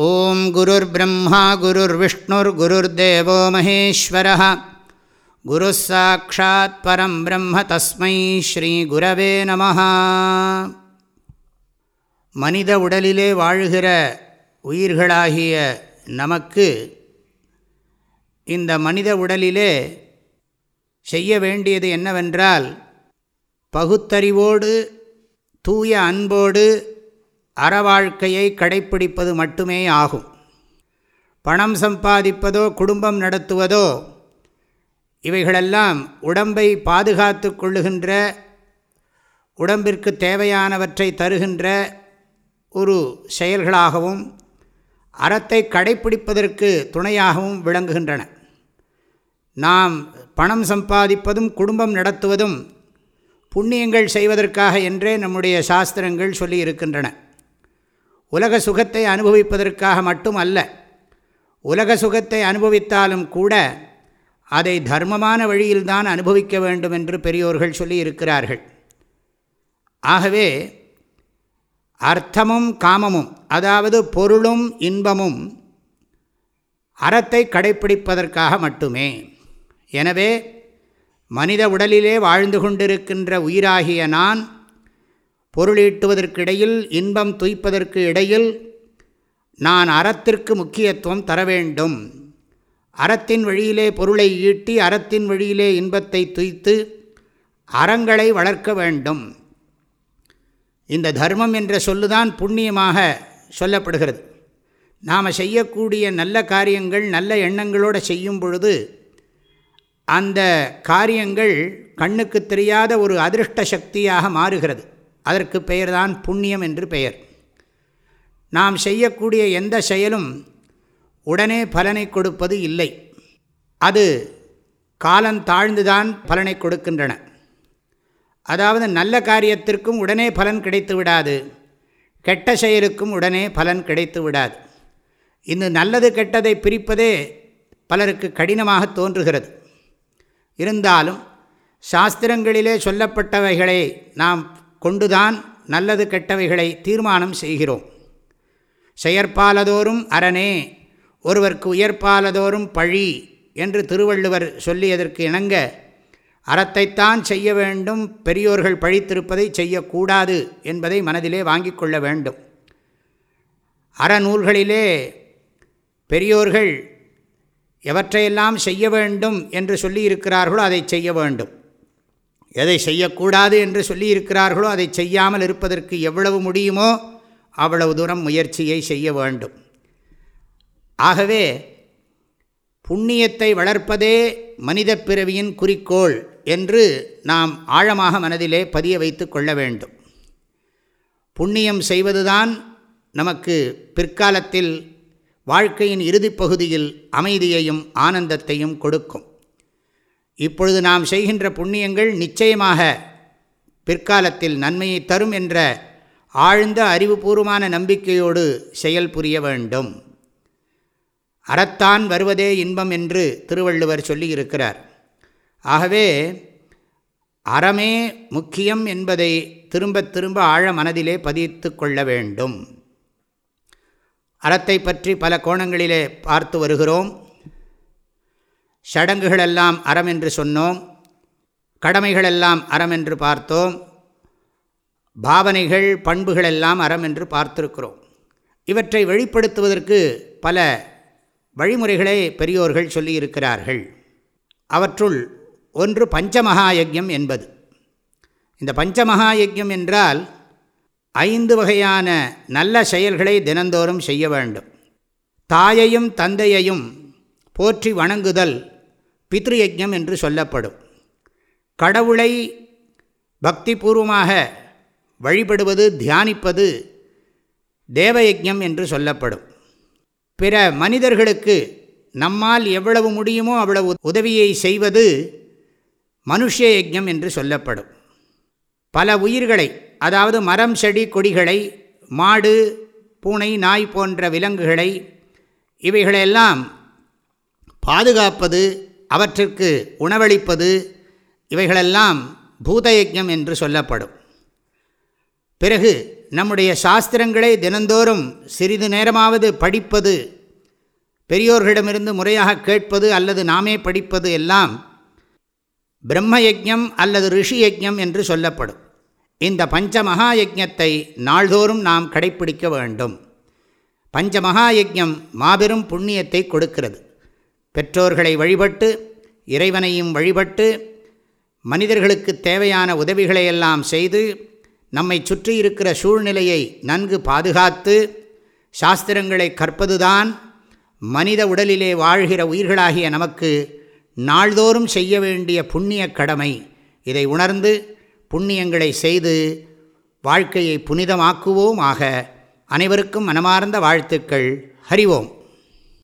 ஓம் குருர் பிரம்மா குருர் விஷ்ணுர் குருர்தேவோ மகேஸ்வரः குரு சாட்சாத் பரம் பிரம்ம தஸ்மை ஸ்ரீ குரவே நம மனித உடலிலே வாழுகிற உயிர்களாகிய நமக்கு இந்த மனித உடலிலே செய்ய வேண்டியது என்னவென்றால் பகுத்தறிவோடு தூய அன்போடு அறவாழ்க்கையை கடைப்பிடிப்பது மட்டுமே ஆகும். பணம் சம்பாதிப்பதோ குடும்பம் நடத்துவதோ இவைகளெல்லாம் உடம்பை பாதுகாத்து கொள்ளுகின்ற உடம்பிற்கு தேவையானவற்றை தருகின்ற ஒரு செயல்களாகவும் அறத்தை கடைப்பிடிப்பதற்கு துணையாகவும் விளங்குகின்றன. நாம் பணம் சம்பாதிப்பதும் குடும்பம் நடத்துவதும் புண்ணியங்கள் செய்வதற்காக என்றே நம்முடைய சாஸ்திரங்கள் சொல்லி இருக்கின்றன உலக சுகத்தை அனுபவிப்பதற்காக மட்டும் அல்ல உலக சுகத்தை அனுபவித்தாலும் கூட அதை தர்மமான வழியில்தான் அனுபவிக்க வேண்டும் என்று பெரியோர்கள் சொல்லி இருக்கிறார்கள் ஆகவே அர்த்தமும் காமமும் அதாவது பொருளும் இன்பமும் அறத்தை கடைப்பிடிப்பதற்காக மட்டுமே. எனவே மனித உடலிலே வாழ்ந்து கொண்டிருக்கின்ற உயிராகிய நான் பொருளீட்டுவதற்கிடையில் இன்பம் துய்ப்பதற்கு இடையில் நான் அறத்திற்கு முக்கியத்துவம் தர வேண்டும். அறத்தின் வழியிலே பொருளை ஈட்டி அறத்தின் வழியிலே இன்பத்தை துய்த்து அறங்களை வளர்க்க வேண்டும். இந்த தர்மம் என்ற சொல்லுதான் புண்ணியமாக சொல்லப்படுகிறது. நாம் செய்யக்கூடிய நல்ல காரியங்கள் நல்ல எண்ணங்களோடு செய்யும் பொழுது அந்த காரியங்கள் கண்ணுக்கு தெரியாத ஒரு அதிருஷ்ட சக்தியாக மாறுகிறது. அதற்கு பெயர்தான் புண்ணியம் என்று பெயர். நாம் செய்யக்கூடிய எந்த செயலும் உடனே பலனை கொடுப்பது இல்லை. அது காலம் தாழ்ந்துதான் பலனை கொடுக்கின்றன. அதாவது நல்ல காரியத்திற்கும் உடனே பலன் கிடைத்து விடாது. கெட்ட செயலுக்கும் உடனே பலன் கிடைத்து விடாது. இந்த நல்லது கெட்டதை பிரிப்பதே பலருக்கு கடினமாக தோன்றுகிறது. இருந்தாலும் சாஸ்திரங்களிலே சொல்லப்பட்டவைகளை நாம் கொண்டுதான் நல்லது கெட்டவைகளை தீர்மானம் செய்கிறோம். செயற்பாலதோறும் அரணே ஒருவருக்கு உயர்ப்பாலதோறும் பழி என்று திருவள்ளுவர் சொல்லியதற்கு இணங்க அறத்தைத்தான் செய்ய வேண்டும் பெரியோர்கள் பழித்திருப்பதை செய்யக்கூடாது என்பதை மனதிலே வாங்கி கொள்ள வேண்டும். அறநூல்களிலே பெரியோர்கள் எவற்றையெல்லாம் செய்ய வேண்டும் என்று சொல்லியிருக்கிறார்களோ அதை செய்ய வேண்டும். எதை செய்யக்கூடாது என்று சொல்லியிருக்கிறார்களோ அதை செய்யாமல் இருப்பதற்கு எவ்வளவு முடியுமோ அவ்வளவு தூரம் முயற்சியை செய்ய வேண்டும். ஆகவே புண்ணியத்தை வளர்ப்பதே மனித பிறவியின் குறிக்கோள் என்று நாம் ஆழமாக மனதிலே பதிய வைத்து கொள்ள வேண்டும். புண்ணியம் செய்வதுதான் நமக்கு பிற்காலத்தில் வாழ்க்கையின் இறுதிப்பகுதியில் அமைதியையும் ஆனந்தத்தையும் கொடுக்கும். இப்பொழுது நாம் செய்கின்ற புண்ணியங்கள் நிச்சயமாக பிற்காலத்தில் நன்மையை தரும் என்ற ஆழ்ந்த அறிவுபூர்வமான நம்பிக்கையோடு செயல் புரிய வேண்டும். அறத்தான் வருவதே இன்பம் என்று திருவள்ளுவர் சொல்லியிருக்கிறார். ஆகவே அறமே முக்கியம் என்பதை திரும்ப திரும்ப ஆழ மனதிலே பதித்து கொள்ள வேண்டும். அறத்தை பற்றி பல கோணங்களிலே பார்த்து வருகிறோம். சடங்குகளெல்லாம் அறம் என்று சொன்னோம் கடமைகளெல்லாம் அறம் என்று பார்த்தோம் பாவனைகள் பண்புகளெல்லாம் அறம் என்று பார்த்திருக்கிறோம். இவற்றை வெளிப்படுத்துவதற்கு பல வழிமுறைகளை பெரியோர்கள் சொல்லியிருக்கிறார்கள். அவற்றுள் ஒன்று பஞ்சமகா யஜ்யம் என்பது. இந்த பஞ்சமகா யஜ்யம் என்றால் ஐந்து வகையான நல்ல செயல்களை தினந்தோறும் செய்ய வேண்டும். தாயையும் தந்தையையும் போற்றி வணங்குதல் பித்ருயஜம் என்று சொல்லப்படும். கடவுளை பக்திபூர்வமாக வழிபடுவது தியானிப்பது தேவயஜம் என்று சொல்லப்படும். பிற மனிதர்களுக்கு நம்மால் எவ்வளவு முடியுமோ அவ்வளவு உதவியை செய்வது மனுஷ யஜம் என்று சொல்லப்படும். பல உயிர்களை அதாவது மரம் செடி கொடிகளை மாடு பூனை நாய் போன்ற விலங்குகளை இவைகளெல்லாம் பாதுகாப்பது அவற்றிற்கு உணவளிப்பது இவைகளெல்லாம் பூதயஜம் என்று சொல்லப்படும். பிறகு நம்முடைய சாஸ்திரங்களை தினந்தோறும் சிறிது நேரமாவது படிப்பது பெரியோர்களிடமிருந்து முறையாக கேட்பது அல்லது நாமே படிப்பது எல்லாம் பிரம்ம யஜம் அல்லது ரிஷி யஜம் என்று சொல்லப்படும். இந்த பஞ்ச மகா யஜத்தை நாள்தோறும் நாம் கடைப்பிடிக்க வேண்டும். பஞ்ச மகா யஜம் மாபெரும் புண்ணியத்தை கொடுக்கிறது. பெற்றோர்களை வழிபட்டு இறைவனையும் வழிபட்டு மனிதர்களுக்கு தேவையான உதவிகளையெல்லாம் செய்து நம்மை சுற்றி இருக்கிற சூழ்நிலையை நன்கு பாதுகாத்து சாஸ்திரங்களை கற்பதுதான் மனித உடலிலே வாழ்கிற உயிர்களாகிய நமக்கு நாள்தோறும் செய்ய வேண்டிய புண்ணிய கடமை. இதை உணர்ந்து புண்ணியங்களை செய்து வாழ்க்கையை புனிதமாக்குவோம் ஆக அனைவருக்கும் மனமார்ந்த வாழ்த்துக்கள். ஹரிவோம்.